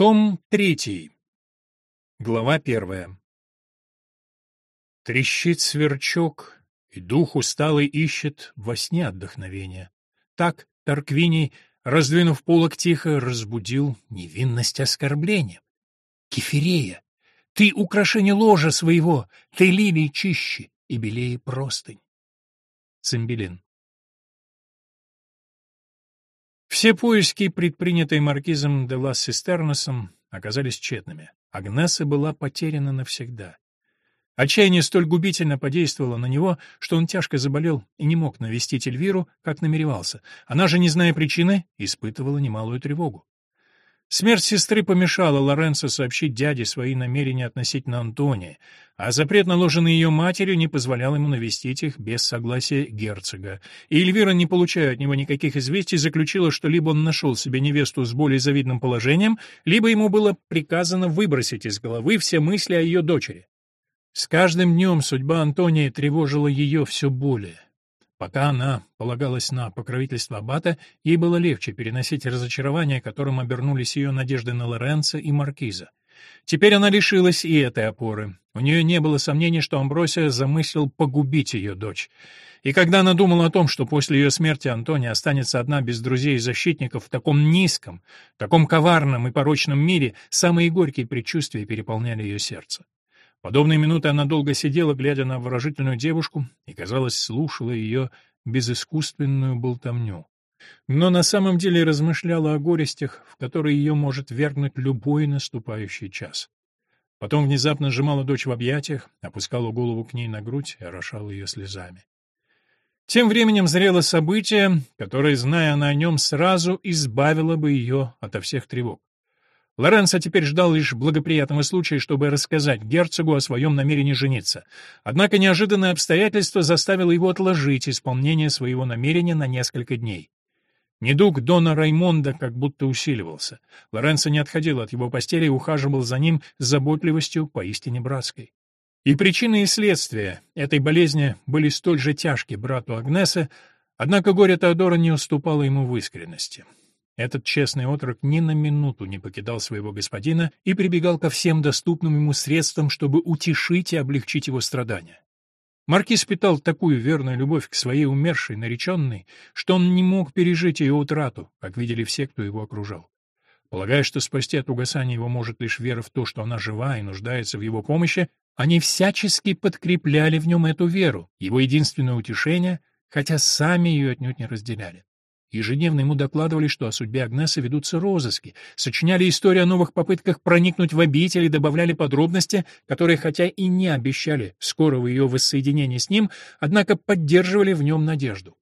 Том третий. Глава первая. Трещит сверчок, и дух усталый ищет во сне отдохновения. Так Тарквиний, раздвинув полок тихо, разбудил невинность оскорбления. Кефирея, ты украшение ложа своего, ты лилий чище и белее простынь. Цимбелин. Все поиски, предпринятые маркизом де лас Систерносом, оказались тщетными. Агнеса была потеряна навсегда. Отчаяние столь губительно подействовало на него, что он тяжко заболел и не мог навестить Эльвиру, как намеревался. Она же, не зная причины, испытывала немалую тревогу. Смерть сестры помешала Лоренцо сообщить дяде свои намерения относительно Антония, а запрет, наложенный ее матерью, не позволял ему навестить их без согласия герцога. И Эльвира, не получая от него никаких известий, заключила, что либо он нашел себе невесту с более завидным положением, либо ему было приказано выбросить из головы все мысли о ее дочери. С каждым днем судьба Антония тревожила ее все более. Пока она полагалась на покровительство аббата, ей было легче переносить разочарование, которым обернулись ее надежды на Лоренцо и Маркиза. Теперь она лишилась и этой опоры. У нее не было сомнений, что Амбросия замыслил погубить ее дочь. И когда она думала о том, что после ее смерти Антония останется одна без друзей и защитников в таком низком, таком коварном и порочном мире, самые горькие предчувствия переполняли ее сердце. Подобные минуты она долго сидела, глядя на выражительную девушку, и, казалось, слушала ее безыскусственную болтовню. Но на самом деле размышляла о горестях, в которые ее может вергнуть любой наступающий час. Потом внезапно сжимала дочь в объятиях, опускала голову к ней на грудь и орошала ее слезами. Тем временем зрело событие, которое, зная она о нем, сразу избавило бы ее ото всех тревог. Лоренцо теперь ждал лишь благоприятного случая, чтобы рассказать герцогу о своем намерении жениться. Однако неожиданное обстоятельство заставило его отложить исполнение своего намерения на несколько дней. Недуг Дона Раймонда как будто усиливался. Лоренцо не отходил от его постели и ухаживал за ним с заботливостью поистине братской. И причины и следствия этой болезни были столь же тяжкие брату Агнеса, однако горе Теодора не уступало ему в искренности. Этот честный отрок ни на минуту не покидал своего господина и прибегал ко всем доступным ему средствам, чтобы утешить и облегчить его страдания. Маркиз питал такую верную любовь к своей умершей нареченной, что он не мог пережить ее утрату, как видели все, кто его окружал. Полагая, что спасти от угасания его может лишь вера в то, что она жива и нуждается в его помощи, они всячески подкрепляли в нем эту веру, его единственное утешение, хотя сами ее отнюдь не разделяли. Ежедневно ему докладывали, что о судьбе Агнесы ведутся розыски, сочиняли историю о новых попытках проникнуть в обитель и добавляли подробности, которые, хотя и не обещали скорого ее воссоединения с ним, однако поддерживали в нем надежду.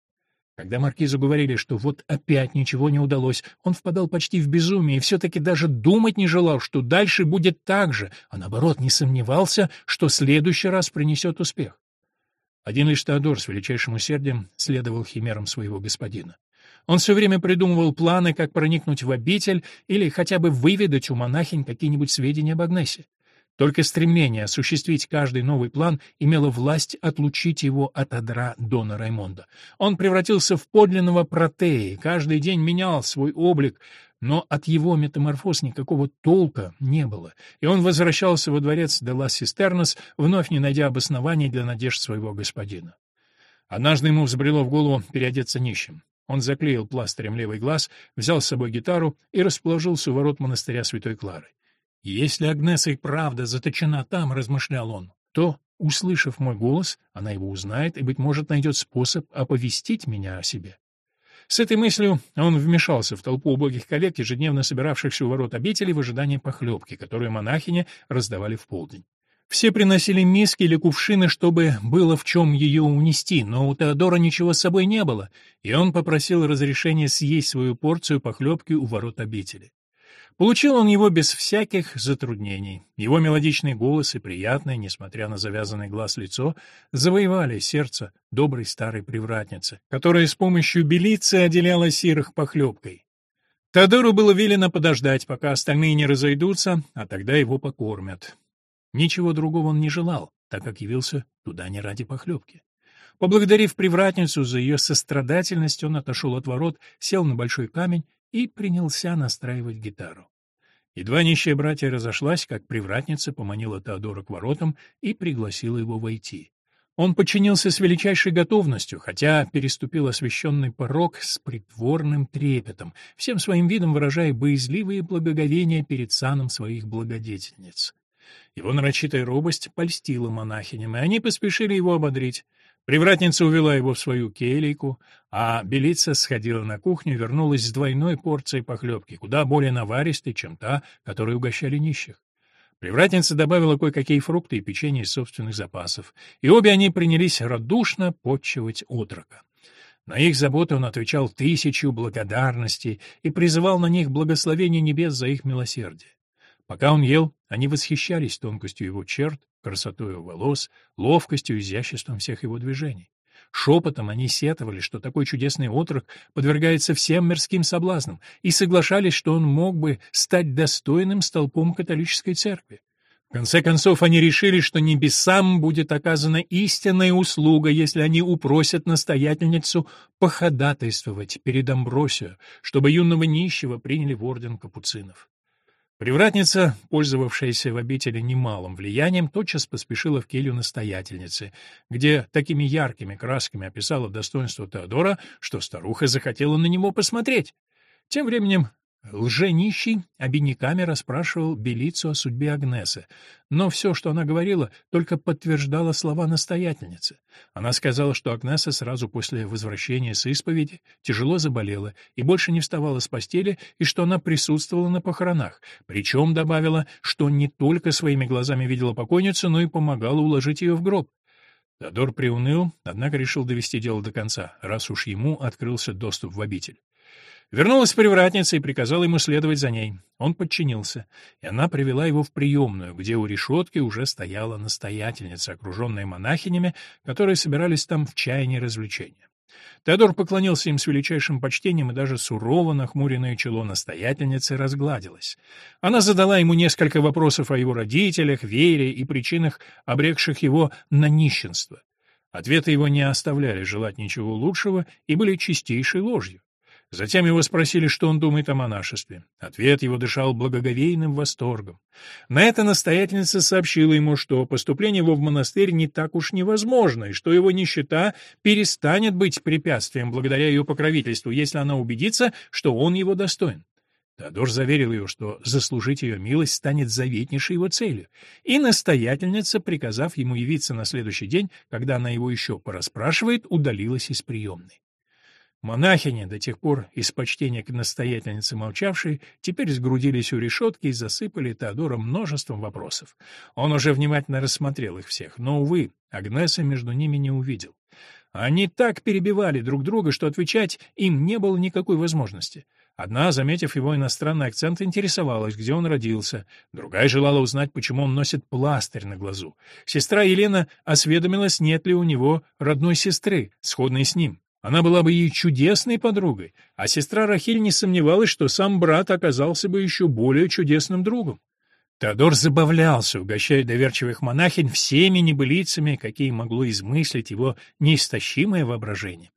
Когда маркизу говорили, что вот опять ничего не удалось, он впадал почти в безумие и все-таки даже думать не желал, что дальше будет так же, а наоборот не сомневался, что следующий раз принесет успех. Один лишь Теодор с величайшим усердием следовал химерам своего господина. Он все время придумывал планы, как проникнуть в обитель или хотя бы выведать у монахинь какие-нибудь сведения об Агнесе. Только стремление осуществить каждый новый план имело власть отлучить его от адра Дона Раймонда. Он превратился в подлинного протеи, каждый день менял свой облик, но от его метаморфоз никакого толка не было, и он возвращался во дворец де ла Систернес, вновь не найдя обоснований для надежд своего господина. Однажды ему взбрело в голову переодеться нищим. Он заклеил пластырем левый глаз, взял с собой гитару и расположился у ворот монастыря Святой Клары. «Если Агнеса и правда заточена там, — размышлял он, — то, услышав мой голос, она его узнает и, быть может, найдет способ оповестить меня о себе». С этой мыслью он вмешался в толпу убогих коллег, ежедневно собиравшихся у ворот обители в ожидании похлебки, которую монахини раздавали в полдень. Все приносили миски или кувшины, чтобы было в чем ее унести, но у Теодора ничего с собой не было, и он попросил разрешения съесть свою порцию похлебки у ворот обители. Получил он его без всяких затруднений. Его мелодичный голос и приятное, несмотря на завязанный глаз лицо, завоевали сердце доброй старой привратницы, которая с помощью белицы отделяла сирых похлебкой. Теодору было велено подождать, пока остальные не разойдутся, а тогда его покормят. Ничего другого он не желал, так как явился туда не ради похлебки. Поблагодарив привратницу за ее сострадательность, он отошел от ворот, сел на большой камень и принялся настраивать гитару. Едва нищая братья разошлась, как привратница поманила Теодора к воротам и пригласила его войти. Он подчинился с величайшей готовностью, хотя переступил освященный порог с притворным трепетом, всем своим видом выражая боязливые благоговения перед саном своих благодетельниц. Его нарочитая робость польстила монахиням, и они поспешили его ободрить. Привратница увела его в свою келейку, а Белица сходила на кухню и вернулась с двойной порцией похлебки, куда более наваристой, чем та, которой угощали нищих. Привратница добавила кое-какие фрукты и печенье из собственных запасов, и обе они принялись радушно подчивать отрока. На их заботы он отвечал тысячу благодарностей и призывал на них благословение небес за их милосердие. Пока он ел, они восхищались тонкостью его черт, красотой его волос, ловкостью и изяществом всех его движений. Шепотом они сетовали, что такой чудесный отрок подвергается всем мирским соблазнам, и соглашались, что он мог бы стать достойным столпом католической церкви. В конце концов, они решили, что небесам будет оказана истинная услуга, если они упросят настоятельницу походатайствовать перед Амбросио, чтобы юного нищего приняли в орден капуцинов. Привратница, пользовавшаяся в обители немалым влиянием, тотчас поспешила в келью настоятельницы, где такими яркими красками описала достоинство Теодора, что старуха захотела на него посмотреть. Тем временем Лженищий обиняками расспрашивал Белицу о судьбе Агнесы, но все, что она говорила, только подтверждало слова настоятельницы. Она сказала, что Агнеса сразу после возвращения с исповеди тяжело заболела и больше не вставала с постели, и что она присутствовала на похоронах, причем добавила, что не только своими глазами видела покойницу, но и помогала уложить ее в гроб. Тодор приуныл, однако решил довести дело до конца, раз уж ему открылся доступ в обитель. Вернулась привратница и приказала ему следовать за ней. Он подчинился, и она привела его в приемную, где у решетки уже стояла настоятельница, окруженная монахинями, которые собирались там в чаянии развлечения. Теодор поклонился им с величайшим почтением, и даже сурово нахмуренное чело настоятельницы разгладилось. Она задала ему несколько вопросов о его родителях, вере и причинах, обрекших его на нищенство. Ответы его не оставляли желать ничего лучшего и были чистейшей ложью. Затем его спросили, что он думает о монашестве. Ответ его дышал благоговейным восторгом. На это настоятельница сообщила ему, что поступление его в монастырь не так уж невозможно, и что его нищета перестанет быть препятствием благодаря ее покровительству, если она убедится, что он его достоин. Теодор заверил ее, что заслужить ее милость станет заветнейшей его целью, и настоятельница, приказав ему явиться на следующий день, когда она его еще порасспрашивает, удалилась из приемной. Монахини, до тех пор из почтения к настоятельнице молчавшей, теперь сгрудились у решетки и засыпали Теодора множеством вопросов. Он уже внимательно рассмотрел их всех, но, увы, Агнеса между ними не увидел. Они так перебивали друг друга, что отвечать им не было никакой возможности. Одна, заметив его иностранный акцент, интересовалась, где он родился. Другая желала узнать, почему он носит пластырь на глазу. Сестра Елена осведомилась, нет ли у него родной сестры, сходной с ним. Она была бы ей чудесной подругой, а сестра Рахиль не сомневалась, что сам брат оказался бы еще более чудесным другом. Теодор забавлялся, угощая доверчивых монахинь всеми небылицами, какие могло измыслить его неистощимое воображение.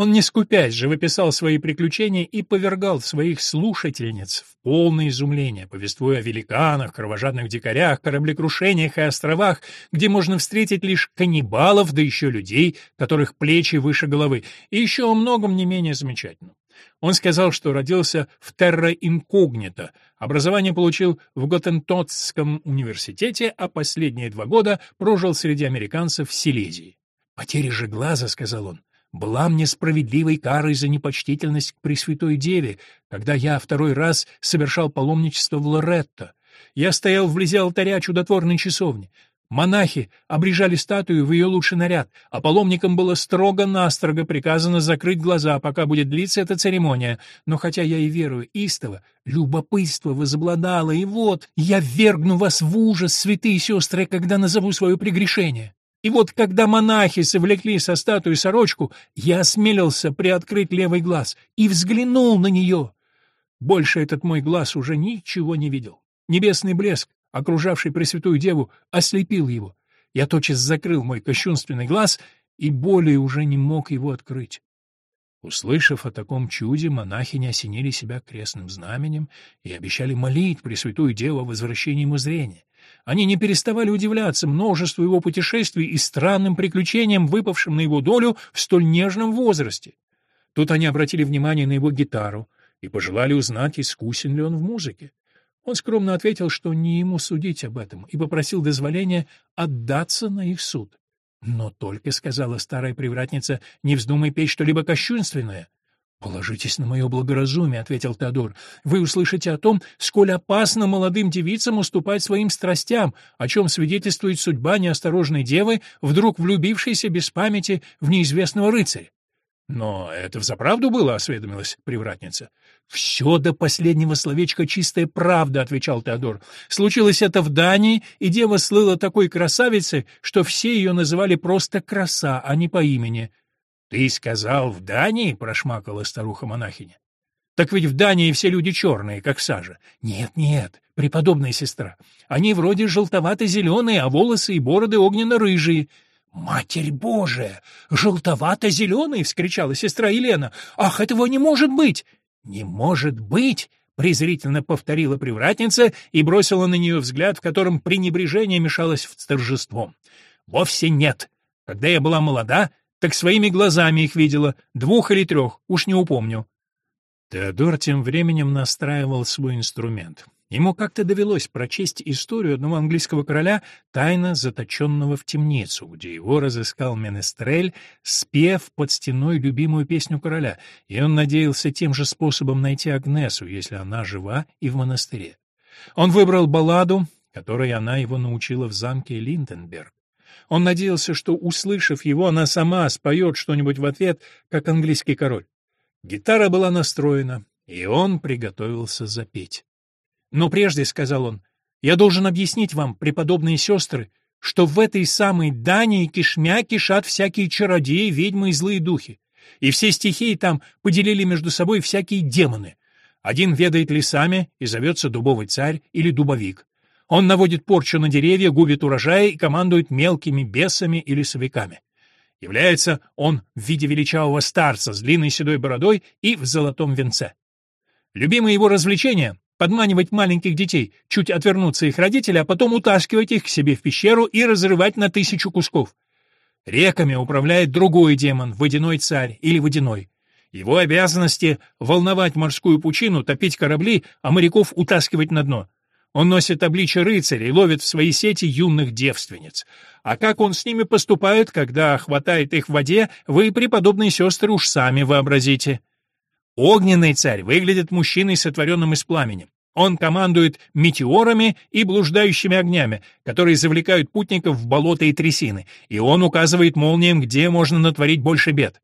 Он, не скупясь, живописал свои приключения и повергал своих слушательниц в полное изумление, повествуя о великанах, кровожадных дикарях, кораблекрушениях и островах, где можно встретить лишь каннибалов, да еще людей, которых плечи выше головы, и еще о многом не менее замечательном. Он сказал, что родился в Терра Инкогнито, образование получил в Готентотском университете, а последние два года прожил среди американцев в Силезии. «Потеря же глаза», — сказал он, была мне справедливой карой за непочтительность к Пресвятой Деве, когда я второй раз совершал паломничество в Лоретто. Я стоял вблизи алтаря чудотворной часовни. Монахи обрежали статую в ее лучший наряд, а паломникам было строго-настрого приказано закрыть глаза, пока будет длиться эта церемония. Но хотя я и верую истово, любопытство возобладало, и вот я ввергну вас в ужас, святые сестры, когда назову свое прегрешение. И вот когда монахи совлекли со статуи сорочку, я осмелился приоткрыть левый глаз и взглянул на нее. Больше этот мой глаз уже ничего не видел. Небесный блеск, окружавший Пресвятую Деву, ослепил его. Я тотчас закрыл мой кощунственный глаз и более уже не мог его открыть. Услышав о таком чуде, монахини осенили себя крестным знаменем и обещали молить Пресвятую Деву о возвращении ему зрения. Они не переставали удивляться множеству его путешествий и странным приключениям, выпавшим на его долю в столь нежном возрасте. Тут они обратили внимание на его гитару и пожелали узнать, искусен ли он в музыке. Он скромно ответил, что не ему судить об этом, и попросил дозволения отдаться на их суд. «Но только, — сказала старая привратница, — не вздумай петь что-либо кощунственное». «Положитесь на мое благоразумие», — ответил Теодор. «Вы услышите о том, сколь опасно молодым девицам уступать своим страстям, о чем свидетельствует судьба неосторожной девы, вдруг влюбившейся без памяти в неизвестного рыцаря. «Но это взаправду было?» — осведомилась привратница. «Все до последнего словечка чистая правда», — отвечал Теодор. «Случилось это в Дании, и дева слыла такой красавицей, что все ее называли просто краса, а не по имени». «Ты сказал, в Дании?» — прошмакала старуха-монахиня. «Так ведь в Дании все люди черные, как сажа». «Нет, нет, преподобная сестра. Они вроде желтовато-зеленые, а волосы и бороды огненно-рыжие». «Матерь Божия! Желтовато-зеленый!» — вскричала сестра Елена. «Ах, этого не может быть!» «Не может быть!» — презрительно повторила привратница и бросила на нее взгляд, в котором пренебрежение мешалось с торжеством. «Вовсе нет. Когда я была молода, так своими глазами их видела, двух или трех, уж не упомню». Теодор тем временем настраивал свой инструмент. Ему как-то довелось прочесть историю одного английского короля, тайно заточенного в темницу, где его разыскал Менестрель, спев под стеной любимую песню короля, и он надеялся тем же способом найти Агнесу, если она жива и в монастыре. Он выбрал балладу, которой она его научила в замке Линденберг. Он надеялся, что, услышав его, она сама споет что-нибудь в ответ, как английский король. Гитара была настроена, и он приготовился запеть. Но прежде, — сказал он, — я должен объяснить вам, преподобные сестры, что в этой самой Дании кишмя кишат всякие чародеи, ведьмы и злые духи. И все стихии там поделили между собой всякие демоны. Один ведает лесами и зовется дубовый царь или дубовик. Он наводит порчу на деревья, губит урожай и командует мелкими бесами и лесовиками. Является он в виде величавого старца с длинной седой бородой и в золотом венце. Любимое его развлечение подманивать маленьких детей, чуть отвернуться их родители, а потом утаскивать их к себе в пещеру и разрывать на тысячу кусков. Реками управляет другой демон, водяной царь или водяной. Его обязанности — волновать морскую пучину, топить корабли, а моряков утаскивать на дно. Он носит обличие рыцаря и ловит в свои сети юных девственниц. А как он с ними поступает, когда хватает их в воде, вы, преподобные сестры, уж сами вообразите. Огненный царь выглядит мужчиной, сотворенным из пламени. Он командует метеорами и блуждающими огнями, которые завлекают путников в болота и трясины, и он указывает молниям, где можно натворить больше бед.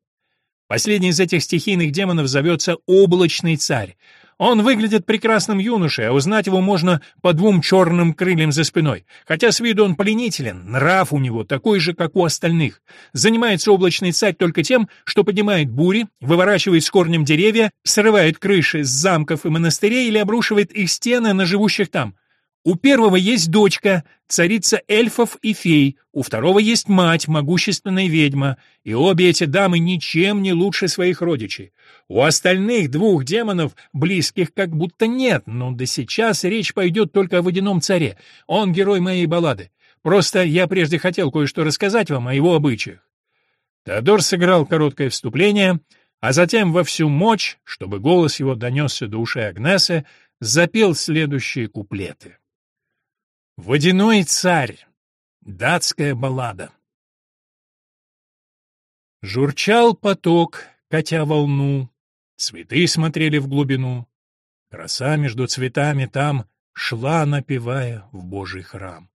Последний из этих стихийных демонов зовется Облачный царь. Он выглядит прекрасным юношей, а узнать его можно по двум черным крыльям за спиной. Хотя с виду он пленителен, нрав у него такой же, как у остальных. Занимается облачный царь только тем, что поднимает бури, выворачивает с корнем деревья, срывает крыши с замков и монастырей или обрушивает их стены на живущих там. У первого есть дочка, царица эльфов и фей, у второго есть мать, могущественная ведьма, и обе эти дамы ничем не лучше своих родичей. У остальных двух демонов близких как будто нет, но до сейчас речь пойдет только о водяном царе. Он герой моей баллады. Просто я прежде хотел кое-что рассказать вам о его обычаях. Теодор сыграл короткое вступление, а затем во всю мощь, чтобы голос его донесся до ушей Агнесы, запел следующие куплеты. Водяной царь. Датская баллада. Журчал поток, катя волну, цветы смотрели в глубину. Краса между цветами там шла, напевая в Божий храм.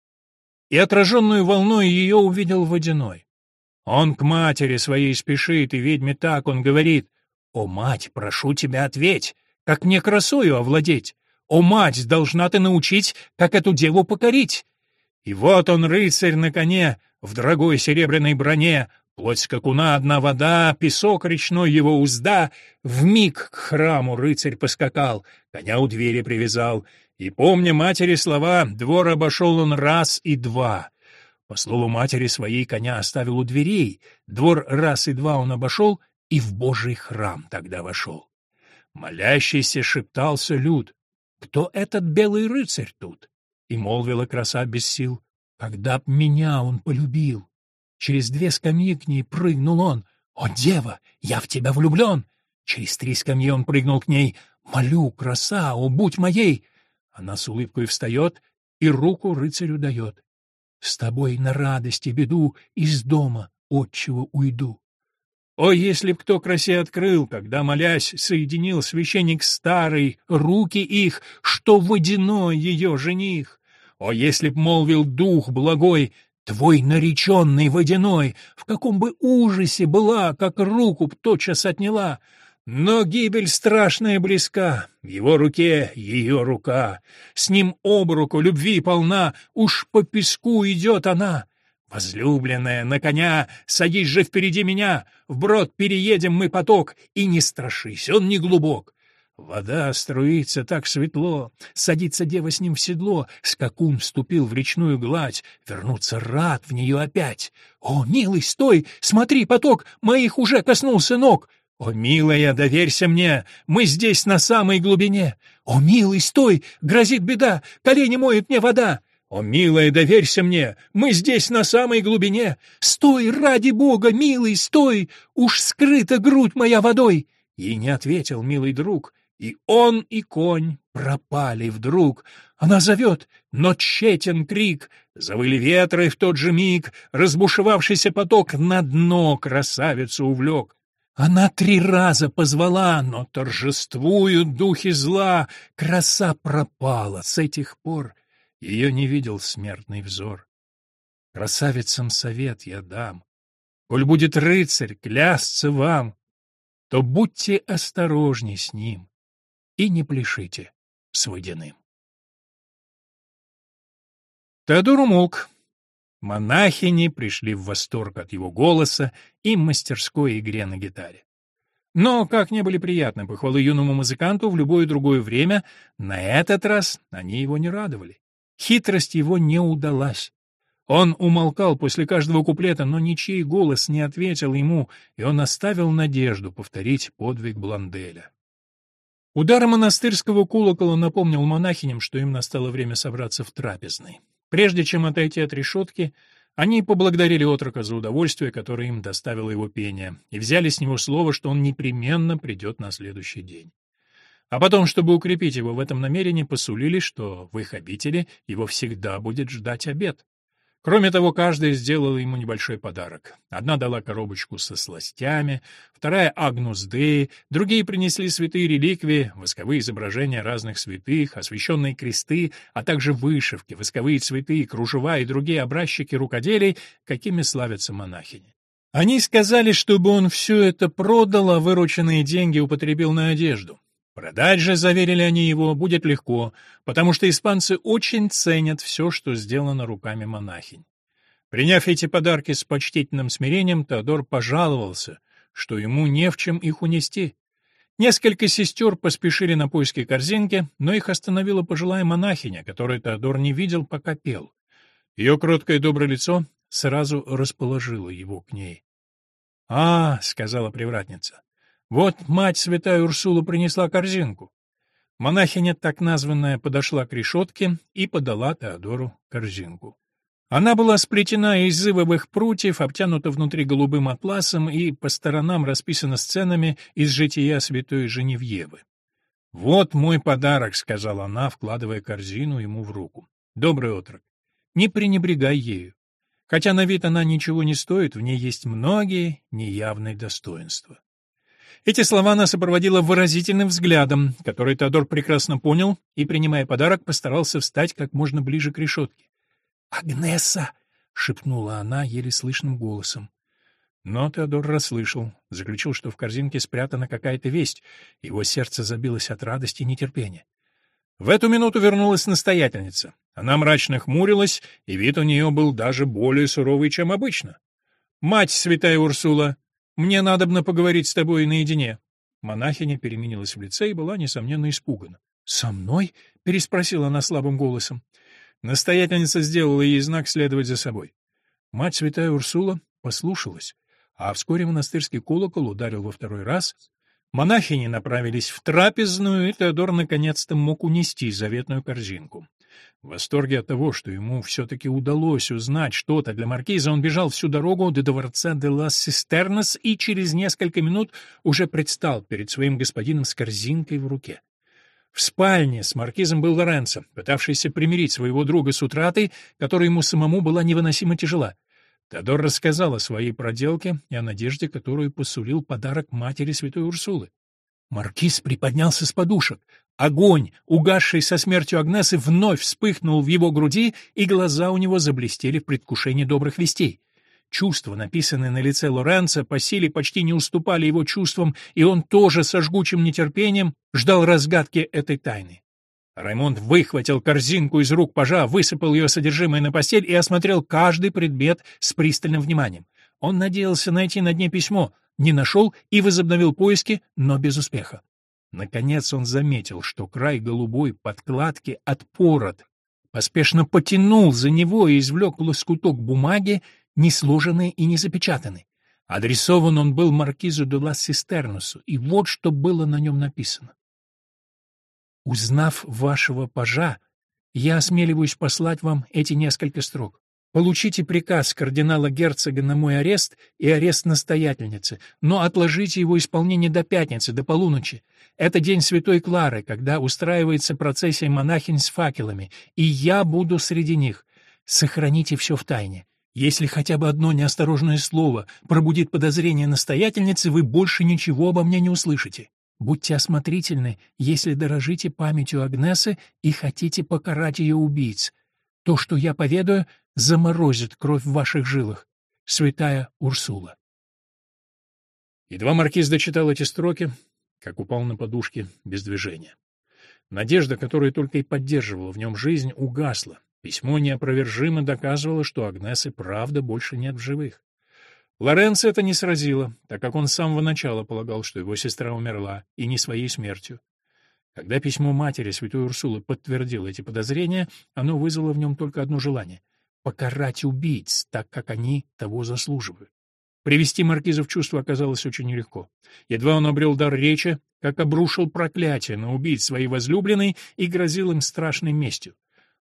И отраженную волной ее увидел водяной. Он к матери своей спешит, и ведьме так он говорит, «О, мать, прошу тебя, ответь, как мне красою овладеть? О, мать, должна ты научить, как эту деву покорить!» И вот он, рыцарь на коне, в дорогой серебряной броне, плоть скакуна одна вода, песок речной его узда, в миг к храму рыцарь поскакал, коня у двери привязал, и, помня матери слова, двор обошел он раз и два. По слову матери своей коня оставил у дверей, двор раз и два он обошел, и в Божий храм тогда вошел. Молящийся шептался люд. «Кто этот белый рыцарь тут?» И молвила краса без сил. «Когда б меня он полюбил!» Через две скамьи к ней прыгнул он. «О, дева, я в тебя влюблен!» Через три скамьи он прыгнул к ней. «Молю, краса, о, будь моей!» Она с улыбкой встает и руку рыцарю дает. «С тобой на радость и беду из дома отчего уйду». О, если б кто красе открыл, когда, молясь, соединил священник старый, руки их, что водяной ее жених! О, если б молвил дух благой, твой нареченный водяной, в каком бы ужасе была, как руку б тотчас отняла! Но гибель страшная близка, в его руке ее рука, с ним об руку любви полна, уж по песку идет она. Возлюбленная, на коня, садись же впереди меня, вброд переедем мы поток, и не страшись, он не глубок. Вода струится так светло, садится дева с ним в седло, скакун вступил в речную гладь, вернуться рад в нее опять. О, милый, стой, смотри, поток моих уже коснулся ног. О, милая, доверься мне, мы здесь на самой глубине. О, милый, стой, грозит беда, колени моет мне вода. «О, милая, доверься мне, мы здесь на самой глубине! Стой, ради бога, милый, стой! Уж скрыта грудь моя водой!» Ей не ответил милый друг, и он, и конь пропали вдруг. Она зовет, но тщетен крик, завыли ветры в тот же миг, разбушевавшийся поток на дно красавицу увлек. Она три раза позвала, но торжествуют духи зла, краса пропала с этих пор. Ее не видел смертный взор. Красавицам совет я дам. Коль будет рыцарь клясться вам, то будьте осторожней с ним и не пляшите с водяным. Теодор умолк. Монахини пришли в восторг от его голоса и мастерской игре на гитаре. Но, как не были приятны похвалы юному музыканту в любое другое время, на этот раз они его не радовали. Хитрость его не удалась. Он умолкал после каждого куплета, но ничей голос не ответил ему, и он оставил надежду повторить подвиг Бланделя. Удар монастырского колокола напомнил монахиням, что им настало время собраться в трапезной. Прежде чем отойти от решетки, они поблагодарили отрока за удовольствие, которое им доставило его пение, и взяли с него слово, что он непременно придет на следующий день. А потом, чтобы укрепить его в этом намерении, посулили, что в их обители его всегда будет ждать обед. Кроме того, каждая сделала ему небольшой подарок. Одна дала коробочку со сластями, вторая — агнус деи, другие принесли святые реликвии, восковые изображения разных святых, освященные кресты, а также вышивки, восковые цветы, кружева и другие образчики рукоделий, какими славятся монахини. Они сказали, чтобы он все это продал, а вырученные деньги употребил на одежду. Продать же, заверили они его, будет легко, потому что испанцы очень ценят все, что сделано руками монахинь. Приняв эти подарки с почтительным смирением, Теодор пожаловался, что ему не в чем их унести. Несколько сестер поспешили на поиски корзинки, но их остановила пожилая монахиня, которую Теодор не видел, пока пел. Ее кроткое доброе лицо сразу расположило его к ней. «А, — сказала привратница, вот мать святая Урсула принесла корзинку. Монахиня, так названная, подошла к решетке и подала Теодору корзинку. Она была сплетена из зыбовых прутьев, обтянута внутри голубым атласом и по сторонам расписана сценами из жития святой Женевьевы. «Вот мой подарок», — сказала она, вкладывая корзину ему в руку. «Добрый отрок, не пренебрегай ею. Хотя на вид она ничего не стоит, в ней есть многие неявные достоинства. Эти слова она сопроводила выразительным взглядом, который Теодор прекрасно понял и, принимая подарок, постарался встать как можно ближе к решетке. «Агнеса!» — шепнула она еле слышным голосом. Но Теодор расслышал, заключил, что в корзинке спрятана какая-то весть, его сердце забилось от радости и нетерпения. В эту минуту вернулась настоятельница. Она мрачно хмурилась, и вид у нее был даже более суровый, чем обычно. «Мать святая Урсула, мне надобно поговорить с тобой наедине». Монахиня переменилась в лице и была, несомненно, испугана. «Со мной?» — переспросила она слабым голосом. Настоятельница сделала ей знак следовать за собой. Мать святая Урсула послушалась, а вскоре монастырский колокол ударил во второй раз. Монахини направились в трапезную, и Теодор наконец-то мог унести заветную корзинку. В восторге от того, что ему все-таки удалось узнать что-то для маркиза, он бежал всю дорогу до дворца де лас Систернес и через несколько минут уже предстал перед своим господином с корзинкой в руке. В спальне с маркизом был Лоренцо, пытавшийся примирить своего друга с утратой, которая ему самому была невыносимо тяжела. Теодор рассказал о своей проделке и о надежде, которую посулил подарок матери святой Урсулы. Маркиз приподнялся с подушек. Огонь, угасший со смертью Агнесы, вновь вспыхнул в его груди, и глаза у него заблестели в предвкушении добрых вестей. Чувства, написанные на лице Лоренца, по силе почти не уступали его чувствам, и он тоже со жгучим нетерпением ждал разгадки этой тайны. Раймонд выхватил корзинку из рук пажа, высыпал ее содержимое на постель и осмотрел каждый предмет с пристальным вниманием. Он надеялся найти на дне письмо, не нашел и возобновил поиски, но без успеха. Наконец он заметил, что край голубой подкладки отпорот. Поспешно потянул за него и извлек лоскуток бумаги, не сложенный и не запечатанный. Адресован он был маркизу де ла Систернусу, и вот что было на нем написано. «Узнав вашего пажа, я осмеливаюсь послать вам эти несколько строк. Получите приказ кардинала-герцога на мой арест и арест настоятельницы, но отложите его исполнение до пятницы, до полуночи. Это день Святой Клары, когда устраивается процессия монахинь с факелами, и я буду среди них. Сохраните все в тайне. Если хотя бы одно неосторожное слово пробудит подозрение настоятельницы, вы больше ничего обо мне не услышите. Будьте осмотрительны, если дорожите памятью Агнесы и хотите покарать ее убийц. То, что я поведаю, заморозит кровь в ваших жилах. Святая Урсула. Едва маркиз дочитал эти строки, как упал на подушке без движения. Надежда, которая только и поддерживала в нем жизнь, угасла. Письмо неопровержимо доказывало, что Агнесы правда больше нет в живых. Лоренцо это не сразило, так как он с самого начала полагал, что его сестра умерла, и не своей смертью. Когда письмо матери святой Урсулы подтвердило эти подозрения, оно вызвало в нем только одно желание — покарать убийц, так как они того заслуживают. Привести маркиза в чувство оказалось очень нелегко. Едва он обрел дар речи, как обрушил проклятие на убийц своей возлюбленной и грозил им страшной местью.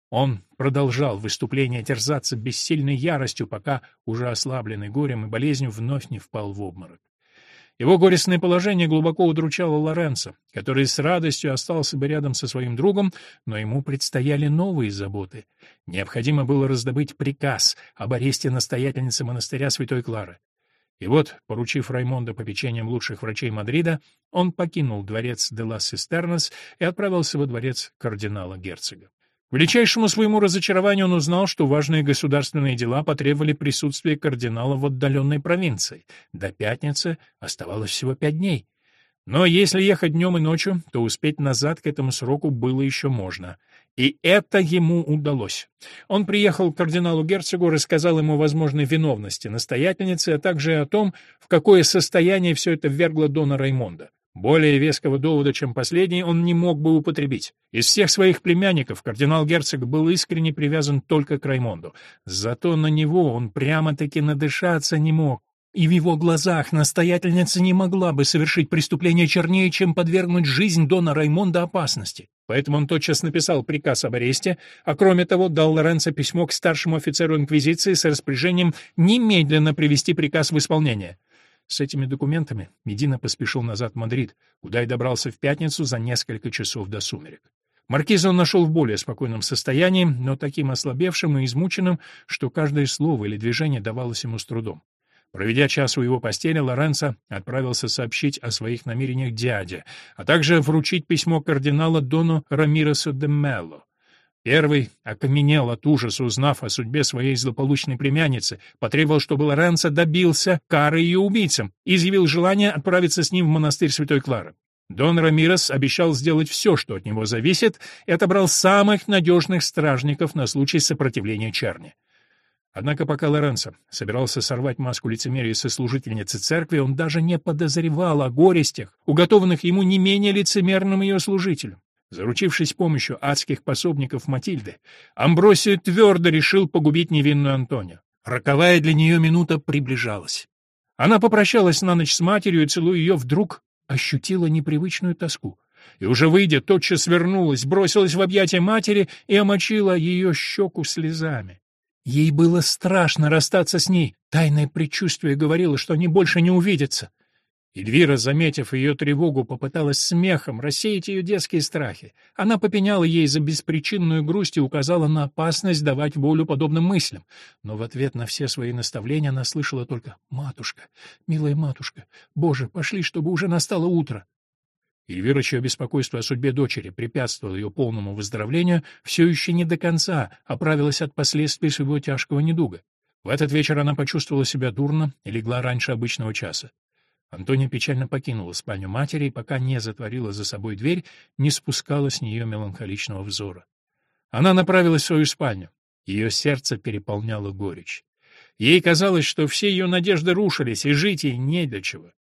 Он продолжал выступление терзаться бессильной яростью, пока, уже ослабленный горем и болезнью, вновь не впал в обморок. Его горестное положение глубоко удручало Лоренцо, который с радостью остался бы рядом со своим другом, но ему предстояли новые заботы. Необходимо было раздобыть приказ об аресте настоятельницы монастыря Святой Клары. И вот, поручив Раймонда попечением лучших врачей Мадрида, он покинул дворец де ла Систернес и отправился во дворец кардинала-герцога. К величайшему своему разочарованию он узнал, что важные государственные дела потребовали присутствия кардинала в отдаленной провинции. До пятницы оставалось всего пять дней. Но если ехать днем и ночью, то успеть назад к этому сроку было еще можно. И это ему удалось. Он приехал к кардиналу-герцогу, рассказал ему возможной виновности настоятельницы, а также о том, в какое состояние все это ввергло Дона Раймонда. Более веского довода, чем последний, он не мог бы употребить. Из всех своих племянников кардинал-герцог был искренне привязан только к Раймонду. Зато на него он прямо-таки надышаться не мог. И в его глазах настоятельница не могла бы совершить преступление чернее, чем подвергнуть жизнь Дона Раймонда опасности. Поэтому он тотчас написал приказ об аресте, а кроме того дал Лоренцо письмо к старшему офицеру Инквизиции с распоряжением немедленно привести приказ в исполнение. С этими документами Медина поспешил назад в Мадрид, куда и добрался в пятницу за несколько часов до сумерек. Маркиза он нашел в более спокойном состоянии, но таким ослабевшим и измученным, что каждое слово или движение давалось ему с трудом. Проведя час у его постели, Лоренцо отправился сообщить о своих намерениях дяде, а также вручить письмо кардинала Дону Рамиросу де Мелло. Первый окаменел от ужаса, узнав о судьбе своей злополучной племянницы, потребовал, чтобы Лоренцо добился кары ее убийцам и изъявил желание отправиться с ним в монастырь Святой Клары. Дон Рамирес обещал сделать все, что от него зависит, и отобрал самых надежных стражников на случай сопротивления черни. Однако пока Лоренцо собирался сорвать маску лицемерия со служительницы церкви, он даже не подозревал о горестях, уготованных ему не менее лицемерным ее служителям. Заручившись помощью адских пособников Матильды, Амбросий твердо решил погубить невинную Антонию. Роковая для нее минута приближалась. Она попрощалась на ночь с матерью и, целуя ее, вдруг ощутила непривычную тоску. И уже выйдя, тотчас вернулась, бросилась в объятия матери и омочила ее щеку слезами. Ей было страшно расстаться с ней. Тайное предчувствие говорило, что они больше не увидятся. Эльвира, заметив ее тревогу, попыталась смехом рассеять ее детские страхи. Она попеняла ей за беспричинную грусть и указала на опасность давать волю подобным мыслям. Но в ответ на все свои наставления она слышала только «Матушка, милая матушка, Боже, пошли, чтобы уже настало утро». Эльвира, чье беспокойство о судьбе дочери препятствовало ее полному выздоровлению, все еще не до конца оправилась от последствий своего тяжкого недуга. В этот вечер она почувствовала себя дурно и легла раньше обычного часа. Антония печально покинула спальню матери и, пока не затворила за собой дверь, не спускала с нее меланхоличного взора. Она направилась в свою спальню. Ее сердце переполняло горечь. Ей казалось, что все ее надежды рушились, и жить ей не для чего.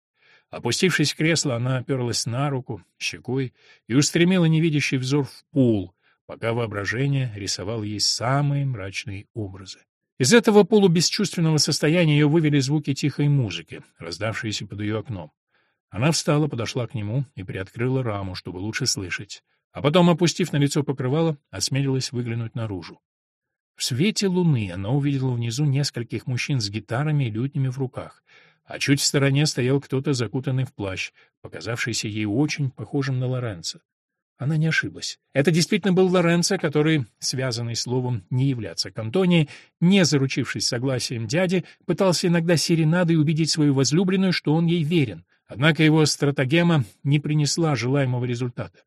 Опустившись в кресло, она оперлась на руку, щекой, и устремила невидящий взор в пол, пока воображение рисовало ей самые мрачные образы. Из этого полубесчувственного состояния ее вывели звуки тихой музыки, раздавшиеся под ее окном. Она встала, подошла к нему и приоткрыла раму, чтобы лучше слышать. А потом, опустив на лицо покрывало, осмелилась выглянуть наружу. В свете луны она увидела внизу нескольких мужчин с гитарами и лютнями в руках, а чуть в стороне стоял кто-то, закутанный в плащ, показавшийся ей очень похожим на Лоренцо. Она не ошиблась. Это действительно был Лоренцо, который, связанный словом «не являться к Антонии», не заручившись согласием дяди, пытался иногда серенадой убедить свою возлюбленную, что он ей верен. Однако его стратагема не принесла желаемого результата.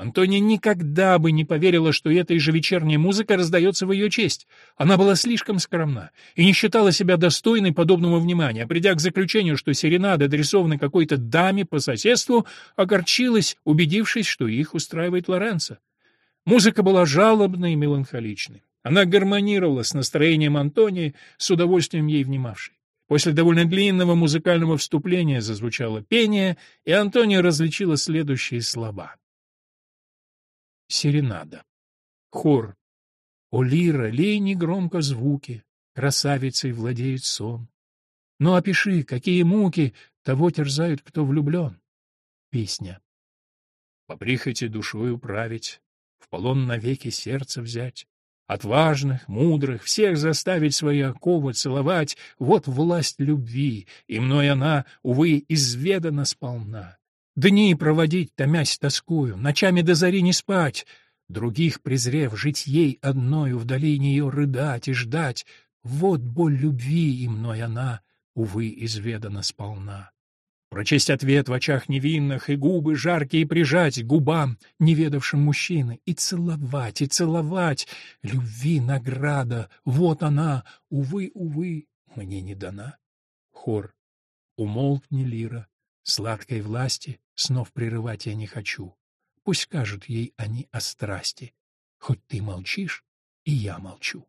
Антония никогда бы не поверила, что эта ежевечерняя музыка раздается в ее честь. Она была слишком скромна и не считала себя достойной подобного внимания. Придя к заключению, что серенады адресованы какой-то даме по соседству, огорчилась, убедившись, что их устраивает Лоренцо. Музыка была жалобной и меланхоличной. Она гармонировала с настроением Антонии, с удовольствием ей внимавшей. После довольно длинного музыкального вступления зазвучало пение, и Антония различила следующие слова. Серенада. Хор. О, лира, лей негромко звуки, Красавицей владеет сон. Но опиши, какие муки Того терзают, кто влюблен. Песня. По прихоти душою править, В полон навеки сердце взять, Отважных, мудрых, всех заставить свои оковы целовать, Вот власть любви, и мной она, увы, изведана сполна. Дни проводить, томясь тоскую, ночами до зари не спать, других презрев, жить ей одною вдали нее рыдать и ждать. Вот боль любви, и мной она, увы, изведана сполна. Прочесть ответ в очах невинных, и губы жаркие прижать губам, неведавшим мужчины, и целовать, и целовать. Любви награда, вот она, увы, увы, мне не дана. Хор. Умолкни, лира, Сладкой власти снов прерывать я не хочу. Пусть скажут ей они о страсти. Хоть ты молчишь, и я молчу.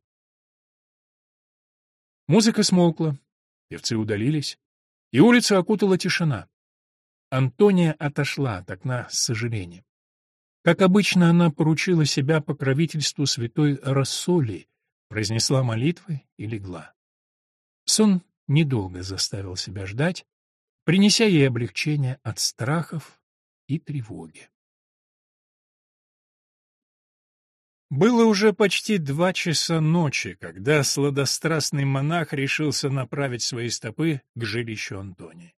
Музыка смолкла, певцы удалились, и улицу окутала тишина. Антония отошла от окна с сожалением. Как обычно, она поручила себя покровительству святой Рассоли, произнесла молитвы и легла. Сон недолго заставил себя ждать, принеся ей облегчение от страхов и тревоги. Было уже почти два часа ночи, когда сладострастный монах решился направить свои стопы к жилищу Антония.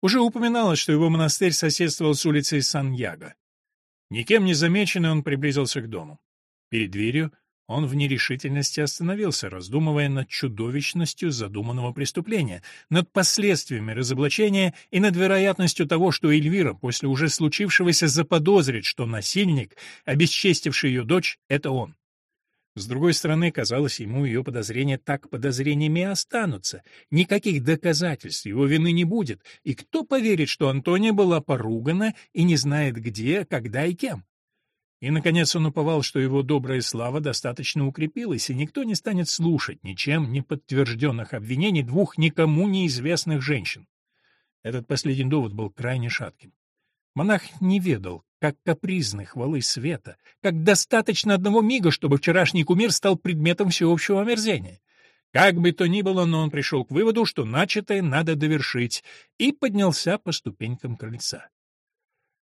Уже упоминалось, что его монастырь соседствовал с улицей Сан-Яго. Никем не замеченный он приблизился к дому. Перед дверью он в нерешительности остановился, раздумывая над чудовищностью задуманного преступления, над последствиями разоблачения и над вероятностью того, что Эльвира после уже случившегося заподозрит, что насильник, обесчестивший ее дочь, — это он. С другой стороны, казалось ему, ее подозрения так подозрениями и останутся. Никаких доказательств его вины не будет, и кто поверит, что Антония была поругана и не знает где, когда и кем? И, наконец, он уповал, что его добрая слава достаточно укрепилась, и никто не станет слушать ничем не подтвержденных обвинений двух никому неизвестных женщин. Этот последний довод был крайне шатким. Монах не ведал, как капризны хвалы света, как достаточно одного мига, чтобы вчерашний кумир стал предметом всеобщего омерзения. Как бы то ни было, но он пришел к выводу, что начатое надо довершить, и поднялся по ступенькам крыльца.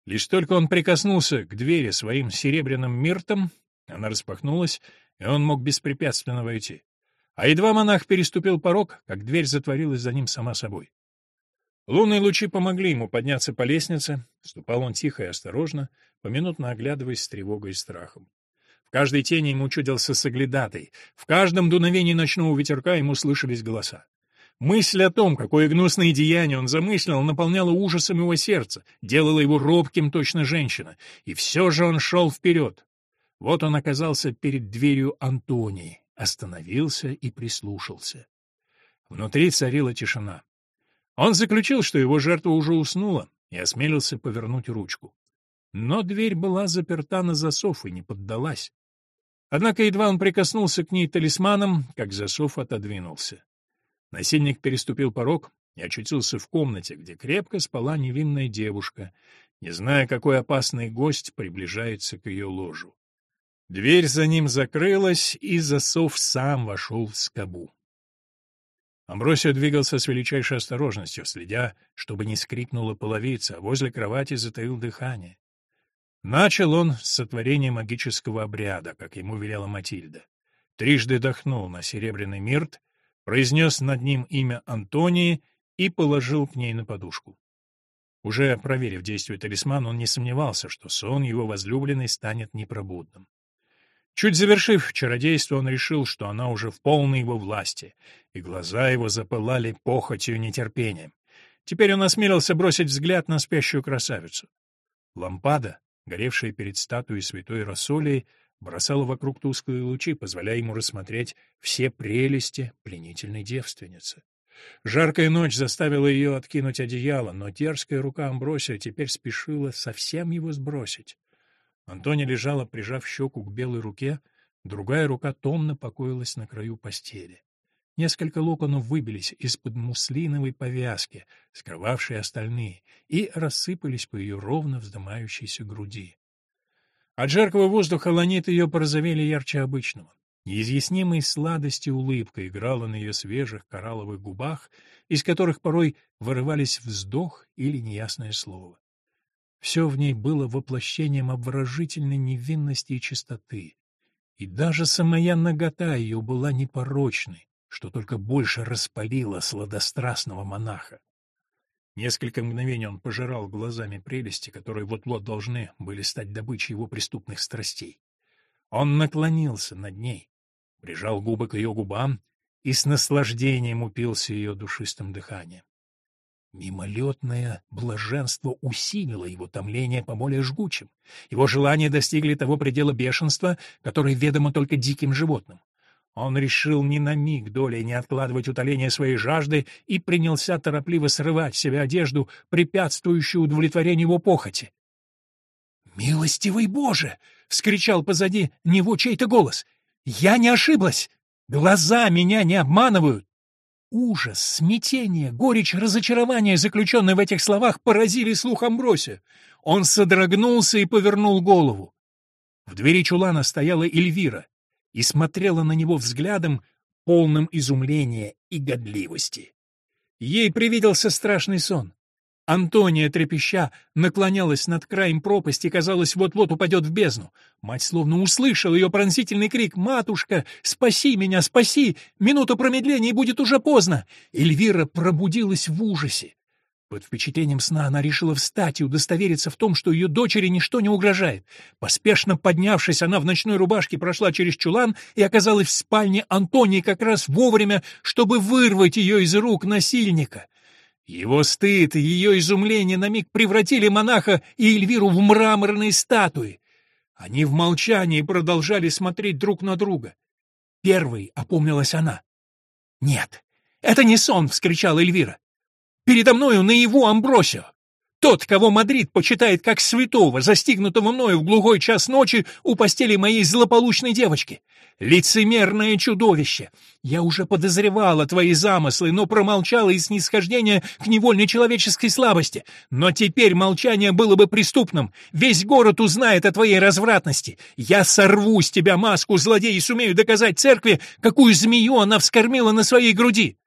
Лишь только он прикоснулся к двери своим серебряным миртом, она распахнулась, и он мог беспрепятственно войти. А едва монах переступил порог, как дверь затворилась за ним сама собой. Лунные лучи помогли ему подняться по лестнице, ступал он тихо и осторожно, поминутно оглядываясь с тревогой и страхом. В каждой тени ему чудился соглядатый, в каждом дуновении ночного ветерка ему слышались голоса. Мысль о том, какое гнусное деяние он замыслил, наполняла ужасом его сердце, делала его робким точно женщина, и все же он шел вперед. Вот он оказался перед дверью Антонии, остановился и прислушался. Внутри царила тишина. Он заключил, что его жертва уже уснула, и осмелился повернуть ручку. Но дверь была заперта на засов и не поддалась. Однако едва он прикоснулся к ней талисманом, как засов отодвинулся. Насильник переступил порог и очутился в комнате, где крепко спала невинная девушка, не зная, какой опасный гость приближается к ее ложу. Дверь за ним закрылась, и засов сам вошел в скобу. Амбросио двигался с величайшей осторожностью, следя, чтобы не скрипнула половица, а возле кровати затаил дыхание. Начал он с сотворения магического обряда, как ему велела Матильда. Трижды дохнул на серебряный мирт, произнес над ним имя Антонии и положил к ней на подушку. Уже проверив действие талисмана, он не сомневался, что сон его возлюбленной станет непробудным. Чуть завершив чародейство, он решил, что она уже в полной его власти, и глаза его запылали похотью и нетерпением. Теперь он осмелился бросить взгляд на спящую красавицу. Лампада, горевшая перед статуей святой Рассолии, бросала вокруг тусклые лучи, позволяя ему рассмотреть все прелести пленительной девственницы. Жаркая ночь заставила ее откинуть одеяло, но дерзкая рука Амбросия теперь спешила совсем его сбросить. Антония лежала, прижав щеку к белой руке, другая рука томно покоилась на краю постели. Несколько локонов выбились из-под муслиновой повязки, скрывавшей остальные, и рассыпались по ее ровно вздымающейся груди. От жаркого воздуха ланит ее порозовели ярче обычного. Неизъяснимой сладости улыбка играла на ее свежих коралловых губах, из которых порой вырывались вздох или неясное слово. Все в ней было воплощением обворожительной невинности и чистоты. И даже самая нагота ее была непорочной, что только больше распалило сладострастного монаха. Несколько мгновений он пожирал глазами прелести, которые вот-вот должны были стать добычей его преступных страстей. Он наклонился над ней, прижал губы к ее губам и с наслаждением упился ее душистым дыханием. Мимолетное блаженство усилило его томление по более жгучим. Его желания достигли того предела бешенства, который ведомо только диким животным. Он решил ни на миг долей не откладывать утоление своей жажды и принялся торопливо срывать с себя одежду, препятствующую удовлетворению его похоти. «Милостивый Боже!» — вскричал позади него чей-то голос. «Я не ошиблась! Глаза меня не обманывают!» Ужас, смятение, горечь разочарование, заключенные в этих словах, поразили слух Амбросия. Он содрогнулся и повернул голову. В двери чулана стояла Эльвира и смотрела на него взглядом, полным изумления и годливости. Ей привиделся страшный сон. Антония, трепеща, наклонялась над краем пропасти, казалось, вот-вот упадет в бездну. Мать словно услышала ее пронзительный крик «Матушка, спаси меня, спаси! Минута промедления, и будет уже поздно!» Эльвира пробудилась в ужасе. Под впечатлением сна она решила встать и удостовериться в том, что ее дочери ничто не угрожает. Поспешно поднявшись, она в ночной рубашке прошла через чулан и оказалась в спальне Антонии как раз вовремя, чтобы вырвать ее из рук насильника. Его стыд и ее изумление на миг превратили монаха и Эльвиру в мраморные статуи. Они в молчании продолжали смотреть друг на друга. Первой опомнилась она. «Нет, это не сон!» — вскричала Эльвира. Передо мною наяву Амбросио. Тот, кого Мадрид почитает как святого, застигнутого мною в глухой час ночи у постели моей злополучной девочки. Лицемерное чудовище! Я уже подозревала твои замыслы, но промолчала из снисхождения к невольной человеческой слабости. Но теперь молчание было бы преступным. Весь город узнает о твоей развратности. Я сорву с тебя маску злодея и сумею доказать церкви, какую змею она вскормила на своей груди.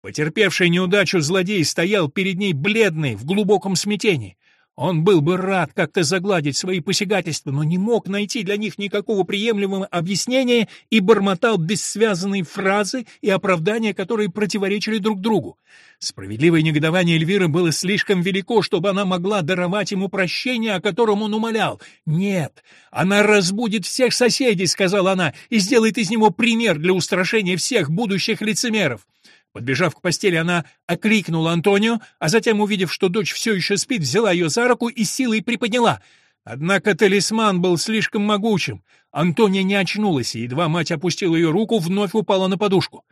Потерпевший неудачу злодей стоял перед ней бледный, в глубоком смятении. Он был бы рад как-то загладить свои посягательства, но не мог найти для них никакого приемлемого объяснения и бормотал бессвязанные фразы и оправдания, которые противоречили друг другу. Справедливое негодование Эльвиры было слишком велико, чтобы она могла даровать ему прощение, о котором он умолял. «Нет, она разбудит всех соседей», — сказала она, — «и сделает из него пример для устрашения всех будущих лицемеров». Подбежав к постели, она окликнула Антонио, а затем, увидев, что дочь все еще спит, взяла ее за руку и силой приподняла. Однако талисман был слишком могучим. Антония не очнулась, и едва мать опустила ее руку, вновь упала на подушку.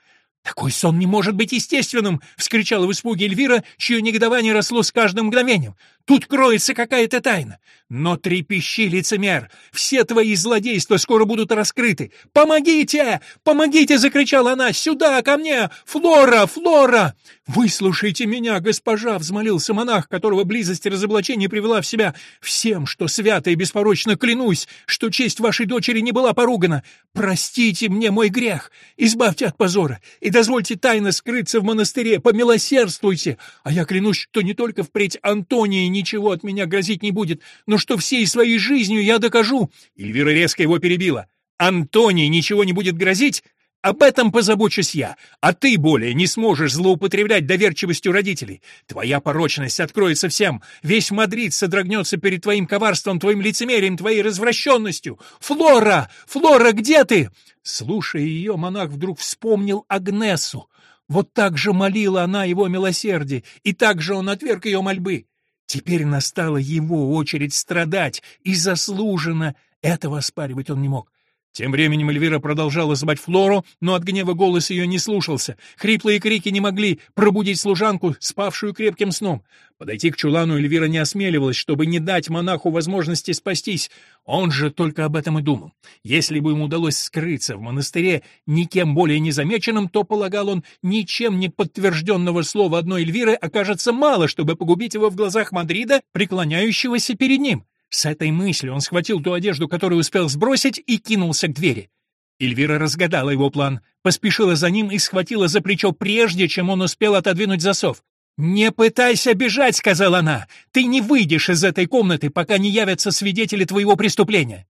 «Такой сон не может быть естественным!» — вскричала в испуге Эльвира, чье негодование росло с каждым мгновением. «Тут кроется какая-то тайна! Но трепещи, лицемер! Все твои злодейства скоро будут раскрыты! Помогите! Помогите!» — закричала она. «Сюда, ко мне! Флора! Флора!» «Выслушайте меня, госпожа!» — взмолился монах, которого близость разоблачения привела в себя. «Всем, что свято и беспорочно клянусь, что честь вашей дочери не была поругана. Простите мне мой грех, избавьте от позора и дозвольте тайно скрыться в монастыре, помилосердствуйте. А я клянусь, что не только впредь Антонии ничего от меня грозить не будет, но что всей своей жизнью я докажу». Эльвира резко его перебила. «Антонии ничего не будет грозить? Об этом позабочусь я, а ты более не сможешь злоупотреблять доверчивостью родителей. Твоя порочность откроется всем. Весь Мадрид содрогнется перед твоим коварством, твоим лицемерием, твоей развращенностью. Флора! Флора, где ты?» Слушая ее, монах вдруг вспомнил Агнесу. Вот так же молила она его милосердие, и так же он отверг ее мольбы. Теперь настала его очередь страдать, и заслуженно этого оспаривать он не мог. Тем временем Эльвира продолжала звать Флору, но от гнева голос ее не слушался. Хриплые крики не могли пробудить служанку, спавшую крепким сном. Подойти к чулану Эльвира не осмеливалась, чтобы не дать монаху возможности спастись. Он же только об этом и думал. Если бы ему удалось скрыться в монастыре никем более незамеченным, то, полагал он, ничем не подтвержденного слова одной Эльвиры окажется мало, чтобы погубить его в глазах Мадрида, преклоняющегося перед ним. С этой мыслью он схватил ту одежду, которую успел сбросить, и кинулся к двери. Эльвира разгадала его план, поспешила за ним и схватила за плечо прежде, чем он успел отодвинуть засов. «Не пытайся бежать», — сказала она. «Ты не выйдешь из этой комнаты, пока не явятся свидетели твоего преступления».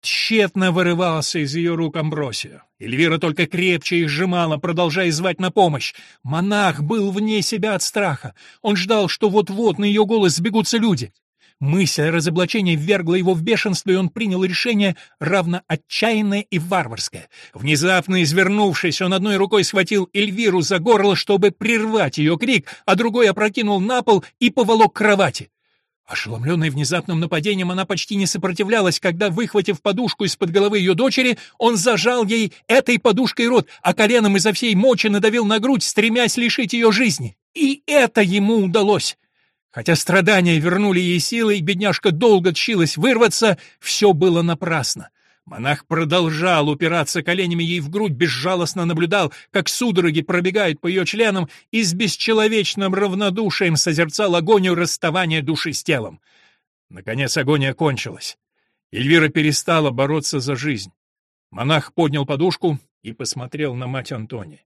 Тщетно вырывался из ее рук Амбросио. Эльвира только крепче их сжимала, продолжая звать на помощь. Монах был вне себя от страха. Он ждал, что вот-вот на ее голос сбегутся люди. Мысль о разоблачении ввергла его в бешенство, и он принял решение равно отчаянное и варварское. Внезапно извернувшись, он одной рукой схватил Эльвиру за горло, чтобы прервать ее крик, а другой опрокинул на пол и поволок кровати. Ошеломленная внезапным нападением, она почти не сопротивлялась, когда, выхватив подушку из-под головы ее дочери, он зажал ей этой подушкой рот, а коленом изо всей мочи надавил на грудь, стремясь лишить ее жизни. И это ему удалось. Хотя страдания вернули ей силы, и бедняжка долго тщилась вырваться, все было напрасно. Монах продолжал упираться коленями ей в грудь, безжалостно наблюдал, как судороги пробегают по ее членам, и с бесчеловечным равнодушием созерцал агонию расставания души с телом. Наконец агония кончилась. Эльвира перестала бороться за жизнь. Монах поднял подушку и посмотрел на мать Антони.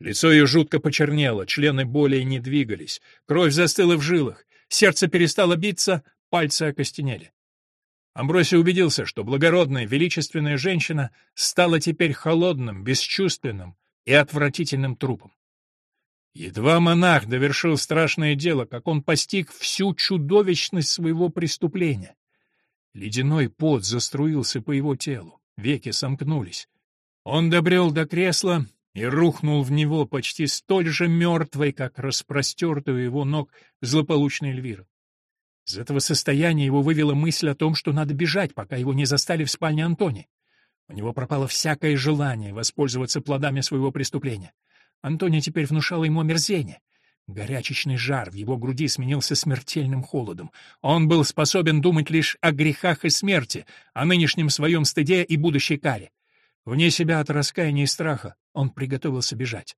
Лицо ее жутко почернело, члены более не двигались, кровь застыла в жилах, сердце перестало биться, пальцы окостенели. Амбросий убедился, что благородная, величественная женщина стала теперь холодным, бесчувственным и отвратительным трупом. Едва монах довершил страшное дело, как он постиг всю чудовищность своего преступления. Ледяной пот заструился по его телу, веки сомкнулись. Он добрел до кресла и рухнул в него почти столь же мертвой, как распростертую его ног злополучная Эльвира. Из этого состояния его вывела мысль о том, что надо бежать, пока его не застали в спальне Антони. У него пропало всякое желание воспользоваться плодами своего преступления. Антония теперь внушала ему омерзение. Горячечный жар в его груди сменился смертельным холодом. Он был способен думать лишь о грехах и смерти, о нынешнем своем стыде и будущей каре. Вне себя от раскаяния и страха он приготовился бежать.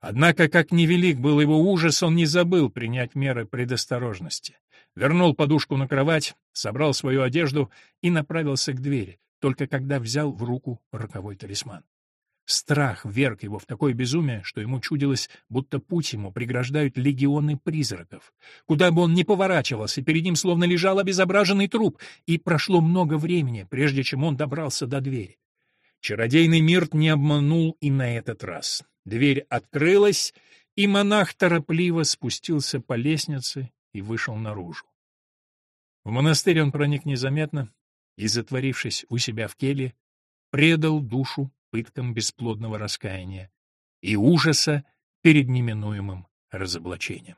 Однако, как невелик был его ужас, он не забыл принять меры предосторожности. Вернул подушку на кровать, собрал свою одежду и направился к двери, только когда взял в руку роковой талисман. Страх вверг его в такое безумие, что ему чудилось, будто путь ему преграждают легионы призраков. Куда бы он ни поворачивался, перед ним словно лежал обезображенный труп, и прошло много времени, прежде чем он добрался до двери. Чародейный мир не обманул и на этот раз. Дверь открылась, и монах торопливо спустился по лестнице и вышел наружу. В монастырь он проник незаметно и, затворившись у себя в келье, предал душу пыткам бесплодного раскаяния и ужаса перед неминуемым разоблачением.